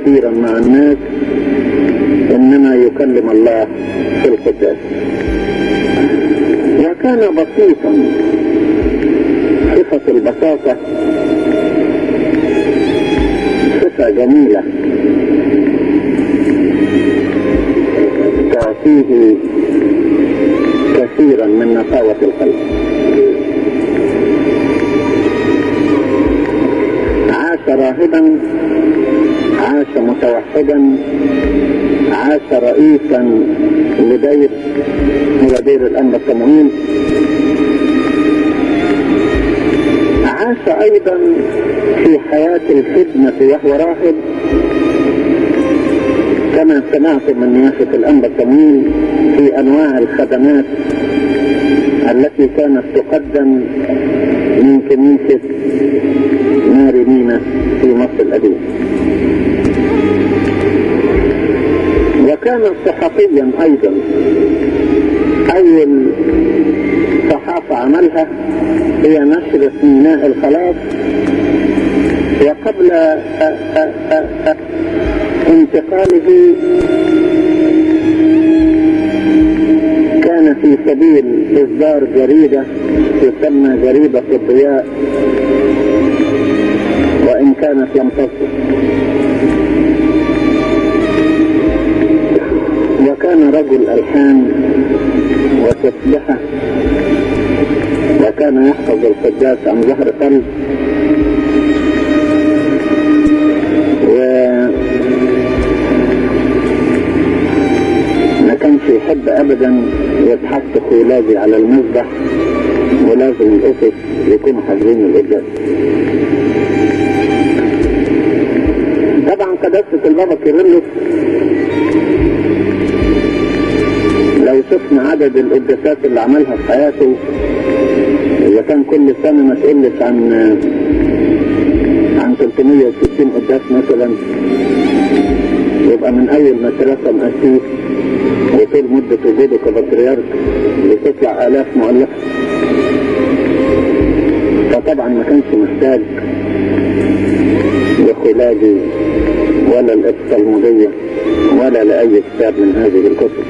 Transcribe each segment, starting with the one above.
كثيرا مع الناس إنما يكلم الله في القداس وكان بسيطا صفة البساطة صفة جميلة تعطيه كثيرا من نقاوة القلب. عاش راهبا عاش متوحدا عاش رئيسا لدير هو دير الأنبا التمويل. عاش أيضا في حياة الخدمة وهو راهب كما سمعت من نيافة الأنبا التمويل في أنواع الخدمات التي كانت تقدم من كنيسة ماري مينا في مصر القديم وكان صحفيا أيضا أول صحافة عملها هي نشر ميناء الخلاص. وقبل انتقاله كان في سبيل إصدار جريدة تسمى جريدة الضياء وإن كانت لم تصل. وكان رجل ألحان وتسبحة وكان يحفظ القداس عن ظهر قلب و ما كانش يحب ابدا يتحط خولادي على المذبح ولازم الأسس يكونوا حاضرين القداس. طبعا قداسة البابا كيرلس شفنا عدد القداسات اللي عملها في حياته. إذا كان كل سنة ما تقلش عن عن 360 قداس مثلا. يبقى من أول ما ترسم اسيس وطول مدة وجوده كبطريرك بتطلع آلاف مؤلفة. فطبعا ما كانش محتاج لخلاجي ولا الإبصالمودية ولا لأي كتاب من هذه الكتب.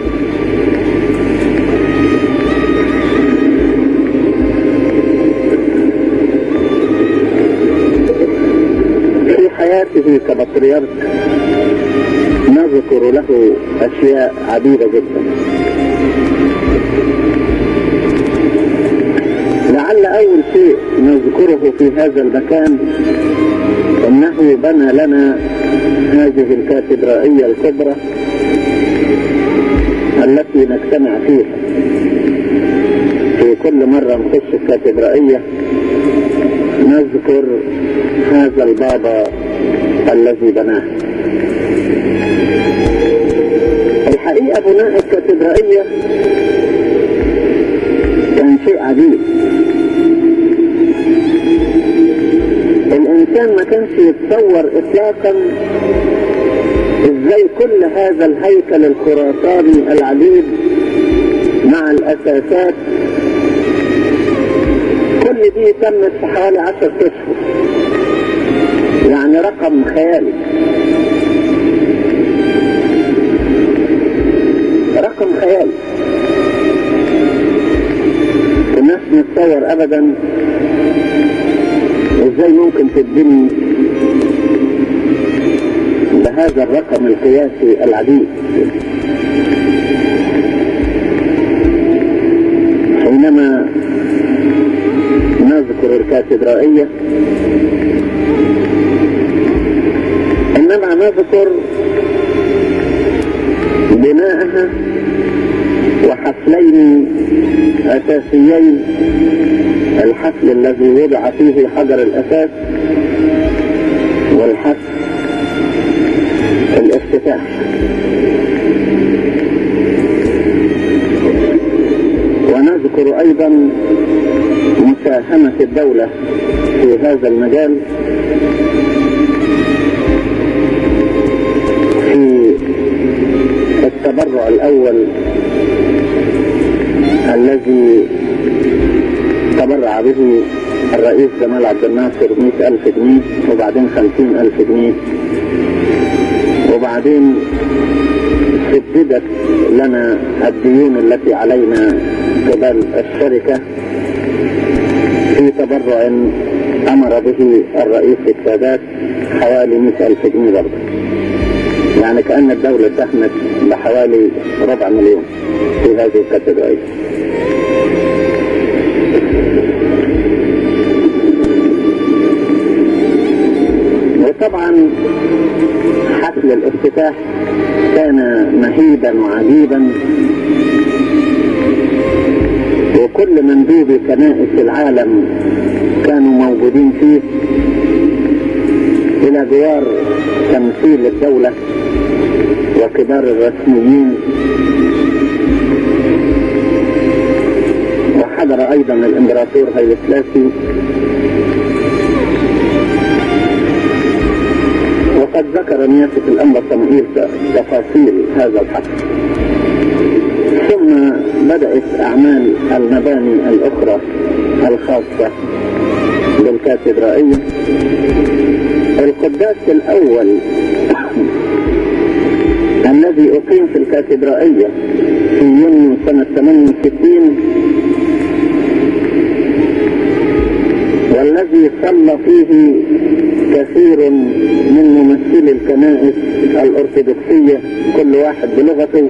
في حياته كبطريرك نذكر له أشياء عديدة جدا. لعل أول شيء نذكره في هذا المكان أنه بنى لنا هذه الكاتدرائية الكبرى التي نجتمع فيها. في كل مرة نخش الكاتدرائية نذكر هذا البابا الذي بناه. الحقيقة بناء الكاتدرائية كان شيء عجيب. الإنسان ما كانش يتصور إطلاقا إزاي كل هذا الهيكل الخراساني العجيب مع الأساسات. كل دي تمت في حوالي عشر أشهر يعني رقم خيالي رقم خيالي الناس نتصور ابدا إزاي ممكن تتبني بهذا الرقم القياسي العديد. حينما نذكر الكاتدرائية إنما نذكر بناءها وحفلين أساسيين. الحفل الذي وضع فيه حجر الأساس والحفل الافتتاح. ونذكر أيضا مساهمة الدولة في هذا المجال. التبرع الأول الذي تبرع به الرئيس جمال عبد الناصر مئة ألف جنيه وبعدين خمسين ألف جنيه. وبعدين سددت لنا الديون التي علينا قبل الشركة في تبرع أمر به الرئيس السادات حوالي مئة ألف جنيه برضه. يعني كأن الدولة ساهمت بحوالي ربع مليون في هذه الكاتدرائية وطبعا حفل الافتتاح كان مهيبا وعجيبا. وكل مندوبي كنائس العالم كانوا موجودين فيه إلى جوار تمثيل الدولة. وكبار الرسميين. وحضر أيضا الإمبراطور هيلي سلاسي وقد ذكر نيافة الأنبا صموئيل تفاصيل هذا الحفل ثم بدأت أعمال المباني الأخرى الخاصة بالكاتدرائية. القداس الأول الذي أقيم في الكاتدرائية في يونيو سنة 68 والذي صلى فيه كثير من ممثلي الكنائس الأرثوذكسية كل واحد بلغته.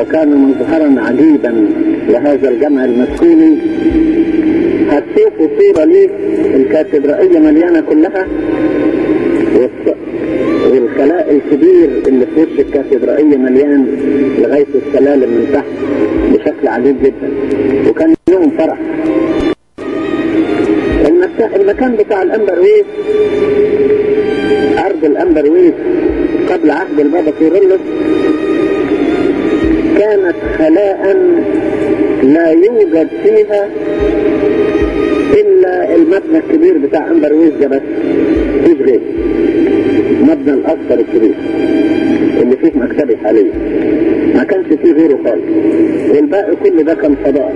وكان مظهرا عجيبا لهذا الجمع المسكوني. هتشوفوا صورة ليه الكاتدرائية مليانة كلها. والخلاء الكبير اللي في وش الكاتدرائية مليان لغاية السلالم من تحت بشكل عجيب جدا. وكان يوم فرح. المكان بتاع الأمبرويس أرض الأمبرويس قبل عهد البابا كيرلس كانت خلاء لا يوجد فيها إلا المبنى الكبير بتاع أمبرويس ده بس مفيش غيره المبنى الأصغر الكبير اللي فيه مكتبي حاليا ما كانش فيه غيره خالص. والباقي كل ده كان فضاء.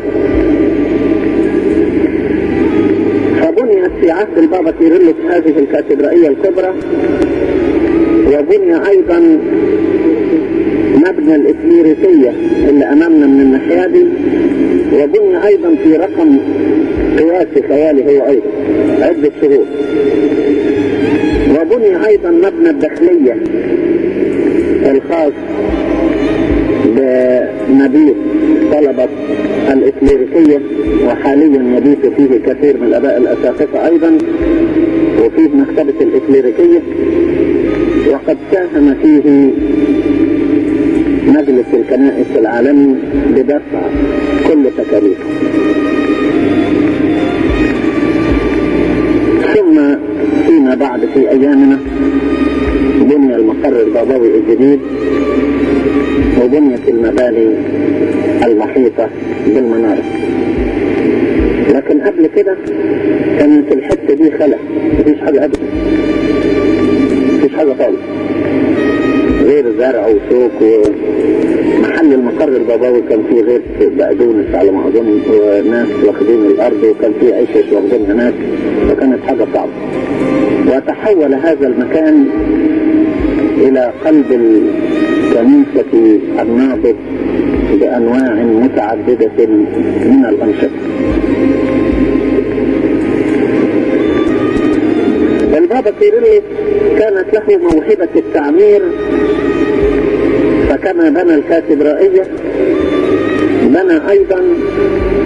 فبنيت في عهد البابا كيرلس هذه الكاتدرائية الكبرى وبني أيضا مبنى الإكليريكية اللي أمامنا من الناحية دي وبني أيضا في رقم قياسي خيالي هو أيضا عدة شهور. وبني أيضا مبنى الداخلية الخاص بمبيت طلبة الإكليريكية وحاليا يبيت فيه كثير من الآباء الأساقفة أيضا وفيه مكتبة الإكليريكية وقد ساهم فيه مجلس الكنائس العالمي بدفع كل تكاليفه. فيما بعد في أيامنا بني المقر البابوي الجديد وبنيت المباني المحيطة بالمنارة لكن قبل كده كانت الحتة دي خلق مفيش حاجة أبدا. مفيش حاجة خالص. غير زرع وسوق ومحل المقر البابوي كان فيه غير بقدونس على ما اظن وناس واخدين الأرض وكان فيه عيشة واخدينها ناس وكانت حاجة صعبة وتحول هذا المكان إلى قلب الكنيسة النابض بأنواع متعددة من الأنشطة. البابا كيرلس كانت له موهبة التعمير فكما بنى الكاتدرائية بنى أيضا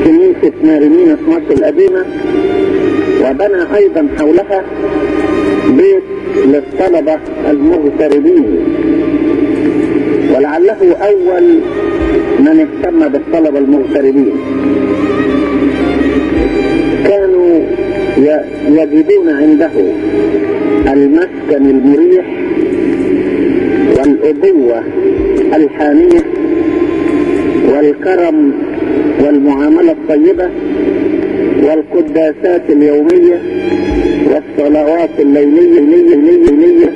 كنيسة مارينينا في مصر القديمة وبنى أيضا حولها بيت للطلبة المغتربين. ولعله أول من اهتم بالطلبة المغتربين. كانوا يجدون عنده المسكن المريح والأبوة الحانية والكرم والمعاملة الطيبة والقداسات اليومية والصلوات الليلية الليلية الليلية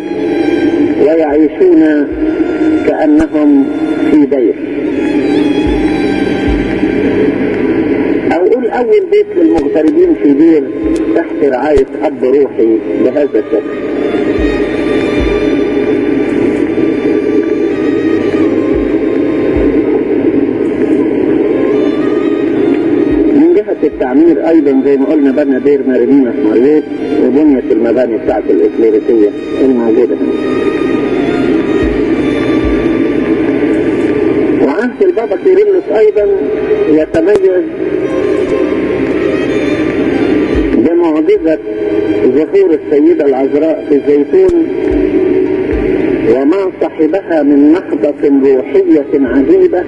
ويعيشون كأنهم في بيت. أو قول أول بيت للمغتربين في دير تحت رعاية أب روحي بهذا الشكل. التعمير أيضا زي ما قلنا بنى دير مارينينا في مريوط وبنيت المباني بتاعت الإكليريكية الموجودة. هنا وعهد البابا كيرلس أيضا يتميز بمعجزة ظهور السيدة العذراء في الزيتون وما صحبها من نهضة روحية عجيبة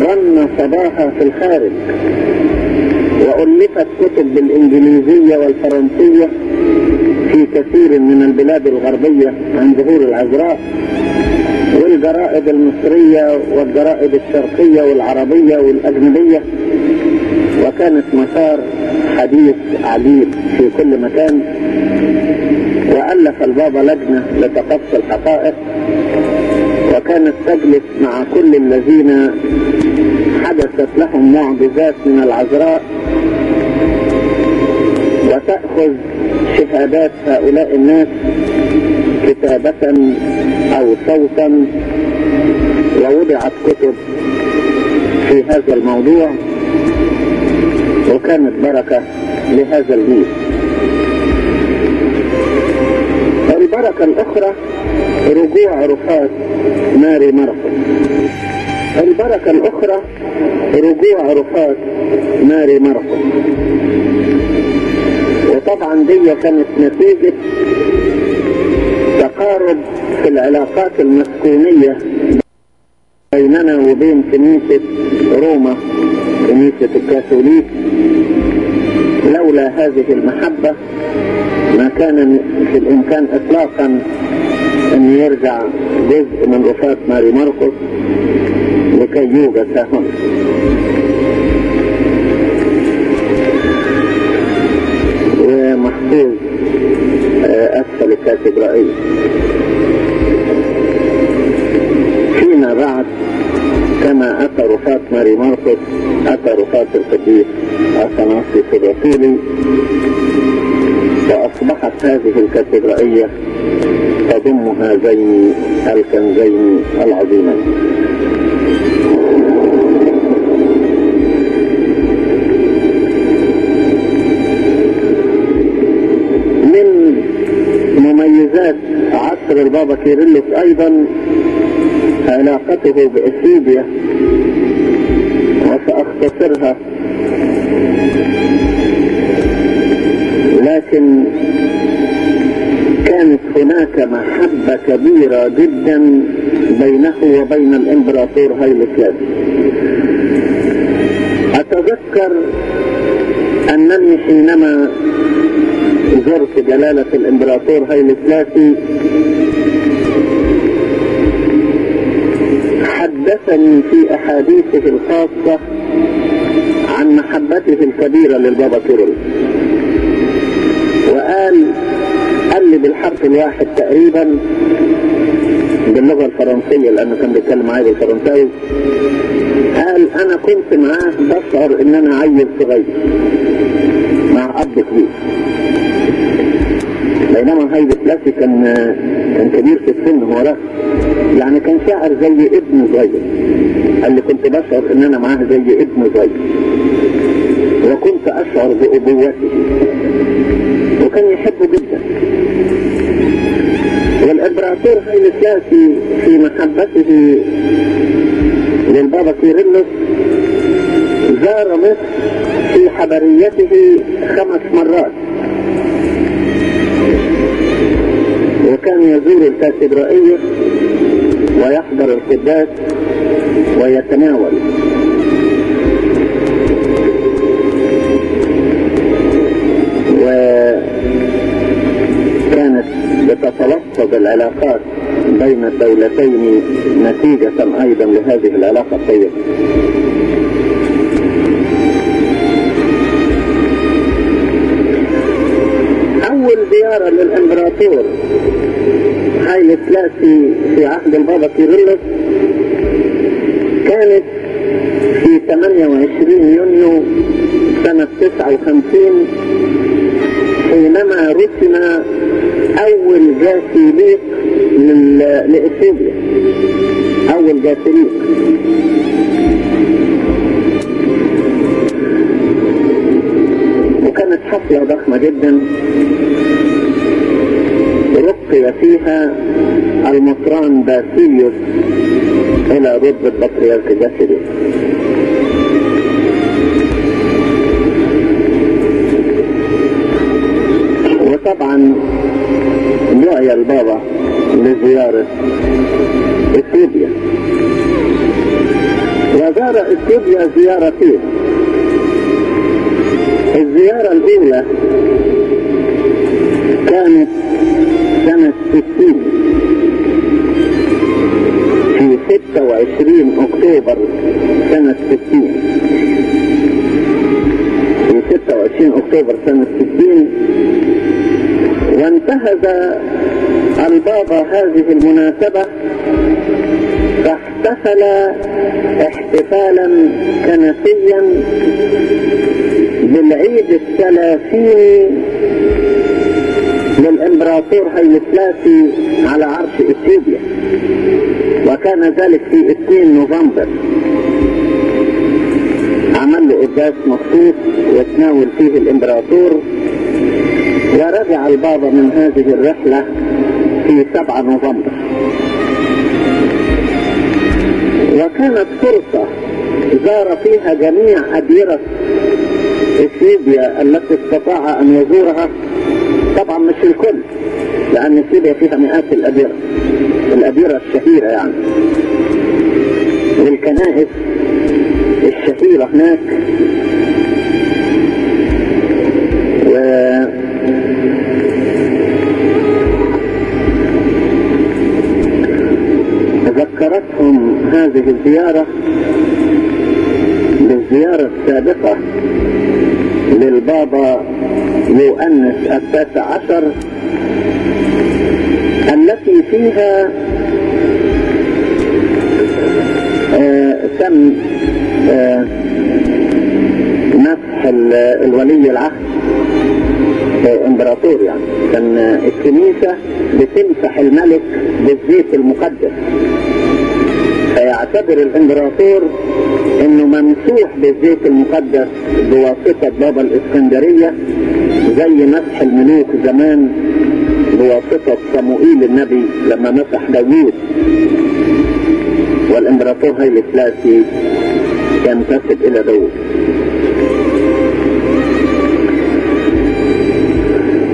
رن صداها في الخارج. وألفت كتب بالإنجليزية والفرنسية في كثير من البلاد الغربية عن ظهور العذراء والجرائد المصرية والجرائد الشرقية والعربية والأجنبية. وكانت مسار حديث عديد في كل مكان. وألف البابا لجنة لتقصي الحقائق. وكانت تجلس مع كل الذين حدثت لهم معجزات من العذراء وتأخذ شهادات هؤلاء الناس كتابة أو صوتا ووضعت كتب في هذا الموضوع وكانت بركة لهذا الجيل البركة الأخرى رجوع رفات ماري مرقس البركة الأخرى رجوع رفات ماري مرقس وطبعا دي كانت نتيجة تقارب في العلاقات المسكونية بيننا وبين كنيسة روما كنيسة الكاثوليك. لولا هذه المحبة ما كان في الإمكان إطلاقا أن يرجع جزء من رفاة ماري مرقس. يوجد ها هنا ومحفوظ أسفل الكاتدرائية فيما بعد كما أتى رفاة ماري مرقس أتى رفاة القديس أثناسيوس الرسولي وأصبحت هذه الكاتدرائية تضم هذين الكنزين العظيمين مميزات عصر البابا كيرلس أيضا علاقته بإثيوبيا وسأختصرها. لكن كانت هناك محبة كبيرة جدا بينه وبين الإمبراطور هايل أتذكر أنني حينما زرت جلالة الإمبراطور هايل سلاسي حدثني في أحاديثه الخاصة عن محبته الكبيرة للبابا كيرلس وقال قال لي بالحرف الواحد تقريبا باللغة الفرنسية لأنه كان بيتكلم معايا بالفرنساوي قال أنا كنت معاه بشعر إن أنا عيل صغير مع أب كبير. بينما هاي بسلاسي كان كان كبير في السن هو رأس يعني كان شاعر زي ابن صغير قال لي كنت بشعر إن أنا معاه زي ابن صغير وكنت أشعر بأبوته. وكان يحبه جدا. والإمبراطور هايل سلاسي في محبته للبابا كيرلس زار مصر في حضريته خمس مرات. وكان يزور الكاتدرائية ويحضر القداس ويتناول. وكانت بتتلفظ العلاقات بين الدولتين نتيجة أيضا لهذه العلاقة الطيبة. أول زيارة للإمبراطور هايل سلاسي في عهد البابا كيرلس كانت في في 28 يونيو سنة 59 حينما رسم أول جاسيليق لإثيوبيا. أول جاسيليق وكانت حفلة ضخمة جدا. رقي فيها المطران باسيليوس. إلى رتبة بطريرك جاسيليق وطبعا دعي البابا لزيارة إثيوبيا. وزار إثيوبيا زيارتين الزيارة الأولى كانت سنة 60 في 26 أكتوبر سنة 60 في 26 أكتوبر سنة 60 وانتهز البابا هذه المناسبة فاحتفل احتفالا كنسيا بالعيد الثلاثين للامبراطور هيلي سلاسي على عرش إثيوبيا. وكان ذلك في 2 نوفمبر. عمل له قداس مخصوص يتناول فيه الإمبراطور. ورجع البابا من هذه الرحلة في 7 نوفمبر. وكانت فرصة زار فيها جميع أديرة إثيوبيا التي استطاع أن يزورها. طبعا مش الكل لأن اثيوبيا فيها مئات الأديرة الأديرة الشهيرة يعني. والكنائس الشهيرة هناك. و ذكرتهم هذه الزيارة بالزيارة السابقة. للبابا يؤنس التاسع عشر التي فيها آه تم آه مسح الولي العهد امبراطور يعني. كان الكنيسة بتمسح الملك بالزيت المقدس. فيعتبر الامبراطور إنه ممسوح بالزيت المقدس بواسطة بابا الإسكندرية زي مسح الملوك زمان بواسطة صموئيل النبي لما مسح داوود. والإمبراطور هايلي سلاسي ينتسب إلى داوود.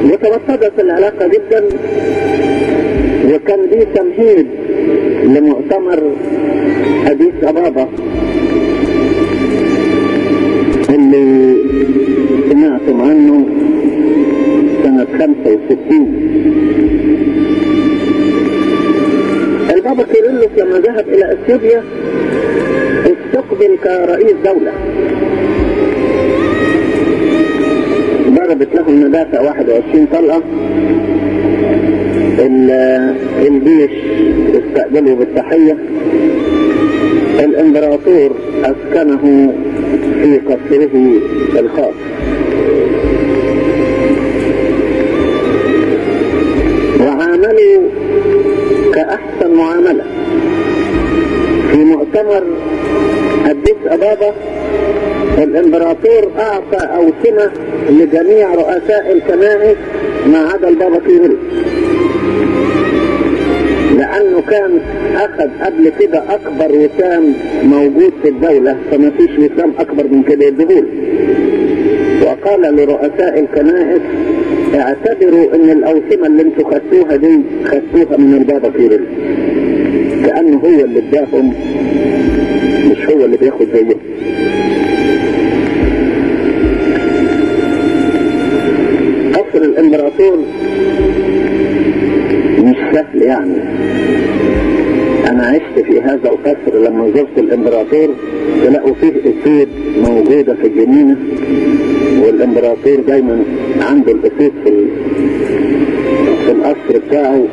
وتوسدت العلاقة جدا وكان دي تمهيد لمؤتمر أديس أبابا. اللي سمعتم عنه سنة 65 البابا كيرلس لما ذهب إلى أثيوبيا استقبل كرئيس دولة. ضربت له المدافع 21 طلقة. الجيش استقبله بالتحية. الإمبراطور أسكنه في قصره الخاص. وعاملوا كأحسن معاملة. في مؤتمر أديس أبابا الإمبراطور أعطى أوسمة لجميع رؤساء الكنائس ما عدا البابا كيرلس لأنه كان أخذ قبل كده أكبر وسام موجود في الدولة فما فيش وسام أكبر من كده يدهول وقال لرؤساء الكنائس اعتبروا إن الأوسمة اللي أنتوا خدتوها دي خدتوها من البابا كيرلس كأنه هو اللي اداهم مش هو اللي بياخد زيهم قصر الإمبراطور سهل يعني. أنا عشت في هذا القصر لما زرت الإمبراطور تلاقوا فيه اسود موجودة في الجنينة والإمبراطور دايما عنده الاسود في, في القصر بتاعه.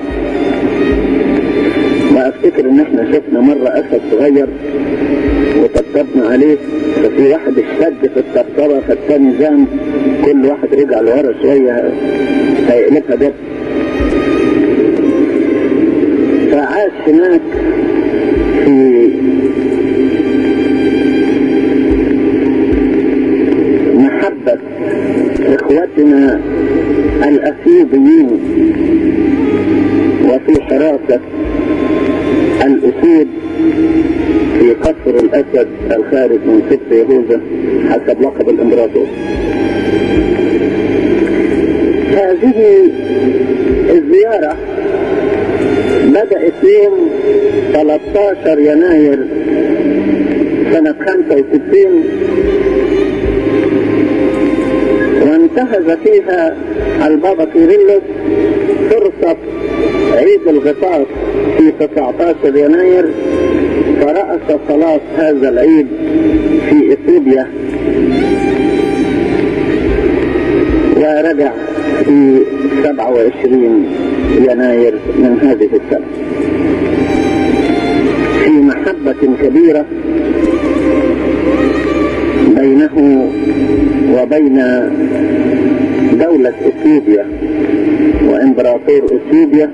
وأفتكر إن إحنا شفنا مرة أسد صغير وطبطبنا عليه ففي واحد اشتد في الطبطبة فالتاني زام كل واحد رجع لورا شوية هيقلبها دب. فعاش هناك في محبة إخوتنا الاثيوبيين وفي حراسة الأسود في قصر الأسد الخارج من سبط يهوذا حسب لقب الإمبراطور. هذه الزيارة بدأت يوم 13 يناير سنة 65 وانتهز فيها البابا كيرلس فرصة عيد الغطاس في 19 يناير. فرأس صلاة هذا العيد في إثيوبيا. ورجع في 27 يناير من هذه السنة. في محبة كبيرة بينه وبين دولة إثيوبيا وإمبراطور إثيوبيا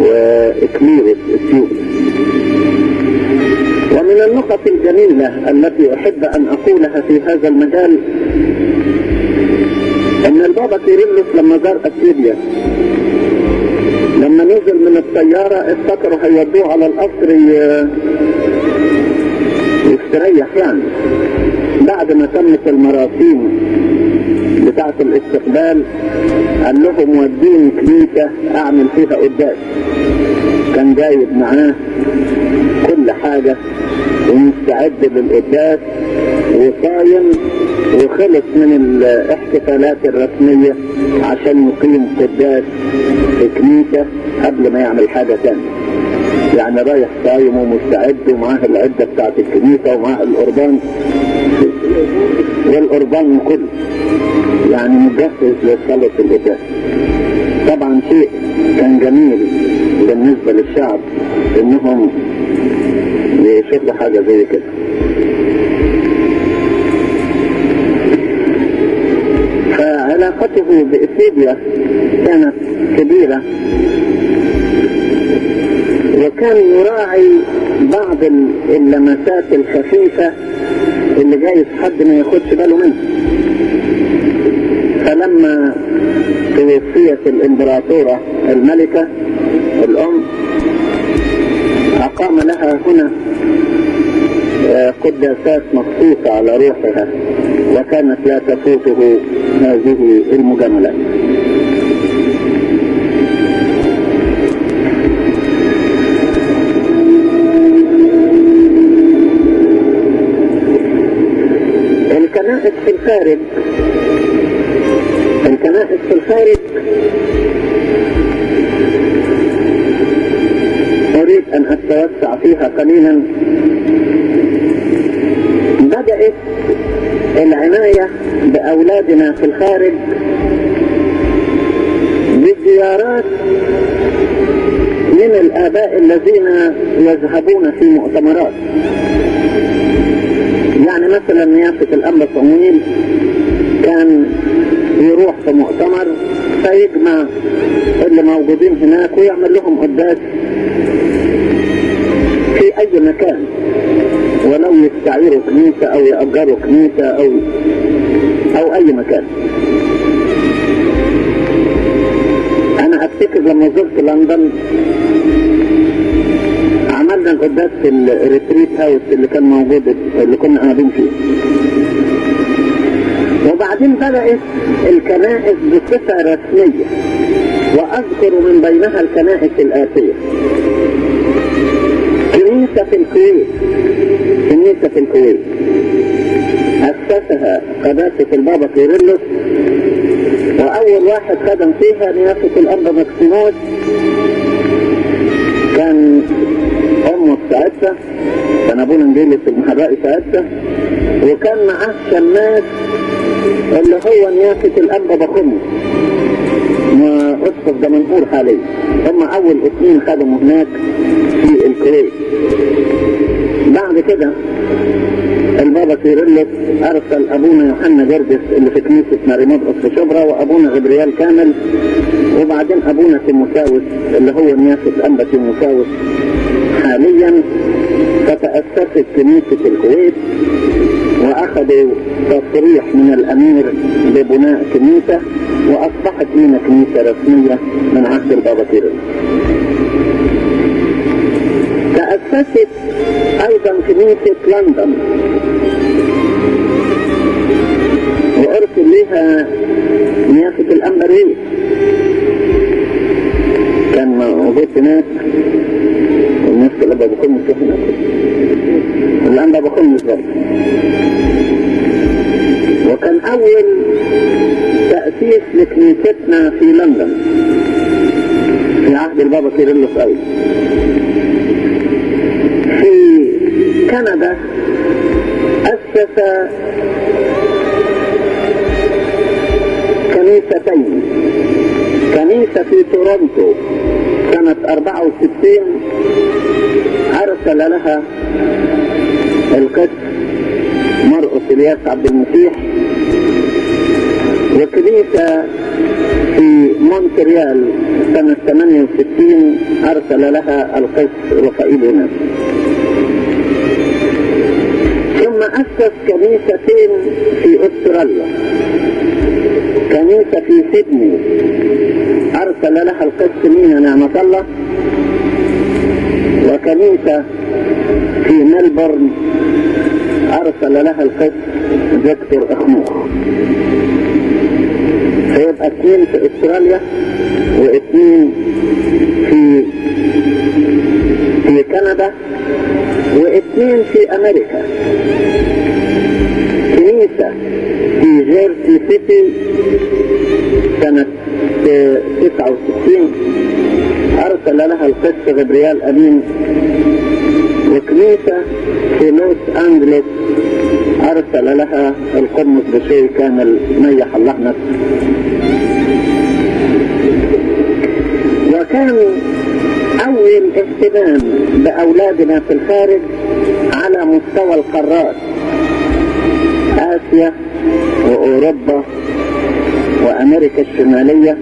واكليروس إثيوبيا. ومن النقط الجميلة التي أحب أن أقولها في هذا المجال ان البابا كيرلس لما زار اثيوبيا لما نزل من الطيارة افتكروا هيودوه على القصر يستريح يعني. بعد ما تمت المراسيم بتاعة الاستقبال قال لهم وديني كنيسة أعمل فيها قداس. كان جايب معاه كل حاجة ومستعد للقداس وصايم وخلص من الاحتفالات الرسمية عشان يقيم قداس كنيسة قبل ما يعمل حاجة تانية. يعني رايح صايم ومستعد ومعاه العدة بتاعت الكنيسة ومعاه القربان. والقربان كله. يعني مجهز لصلاة القداس طبعا شيء كان جميل بالنسبة للشعب إنهم يشوفوا حاجة زي كده. فعلاقته بإثيوبيا كانت كبيرة. وكان يراعي بعض اللمسات الخفيفة اللي جايز حد ما ياخدش باله منها. فلما توفيت الإمبراطورة الملكة الأم أقام لها هنا قداسات مخصوصة على روحها وكانت لا تفوته هذه المجاملات الكنائس في الخارج. الكنائس في الخارج. أريد أن أتوسع فيها قليلا. بدأت العناية بأولادنا في الخارج بزيارات من الآباء الذين يذهبون في مؤتمرات يعني مثلا نيافة الأنبا صمويل كان يروح في مؤتمر فيجمع اللي موجودين هناك ويعمل لهم قداس أي مكان. ولو يستعيروا كنيسة أو يأجروا كنيسة أو أو أي مكان. أنا أفتكر لما زرت لندن عملنا القداس في ال retreat house اللي كان موجود اللي كنا قاعدين فيه. وبعدين بدأت الكنائس بصفة رسمية وأذكر من بينها الكنائس الآتية. كنيسة في الكويت كنيسة في الكويت أسسها قداسة البابا كيرلس وأول واحد خدم فيها نيافة الأنبا مكسيموس كان أمه ساعتها كان أبونا نجيلس المحرقي ساعتها وكان معاه شماس اللي هو نيافة الأنبا بخمس وأسقف دمنهور حاليا هم أول اثنين خدموا هناك. الكويت بعد كده البابا كيرلس أرسل أبونا يوحنا جرجس اللي في كنيسة مريموت في شبرا وأبونا غبريال كامل وبعدين أبونا تيموساوس اللي هو نيافه انبا تيموساوس حاليا فتاسست كنيسة الكويت واخذوا تصريح من الأمير ببناء كنيسة وأصبحت لنا كنيسة رسمية من عهد البابا كيرلس. تأسست أيضا كنيسة لندن. وأرسل لها نيافة الأمبرية كان موجود هناك. والناس اللي بكون مش هناك الأنبا بكون مش وكان أول تأسيس لكنيستنا في لندن. في عهد البابا كيرلس أيضا. في كندا أسس كنيستين. كنيسة في تورونتو. سنة 64 أرسل لها القس مرقس إلياس عبد المسيح. وكنيسة في مونتريال سنة 68 أرسل لها القس رفائيل ثم أسس كنيستين في أستراليا. كنيسة في سيدني. أرسل لها القس مينا نعمة الله. وكنيسة في ملبورن أرسل لها القس فيكتور أخموخ فيبقى اثنين في إستراليا واثنين في في كندا واثنين في أمريكا. كنيسة في جيرسي سيتي سنة 69 أرسل لها القس غبريال أمين وكنيسة في لوس أنجلوس أرسل لها القمص بشيء كامل ميح الله نفسه وكان أول اهتمام بأولادنا في الخارج على مستوى القارات. آسيا وأوروبا وأمريكا الشمالية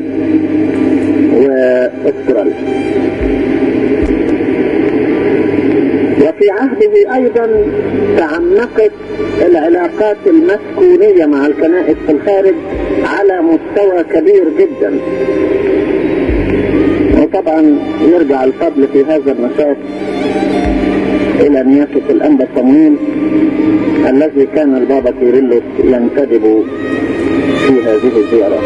وأستراليا. وفي عهده أيضا تعمقت العلاقات المسكونية مع الكنائس في الخارج على مستوى كبير جدا. وطبعا يرجع الفضل في هذا النشاط إلى نيافة الأنبا صمويل الذي كان البابا كيرلس ينتدب في هذه الزيارة.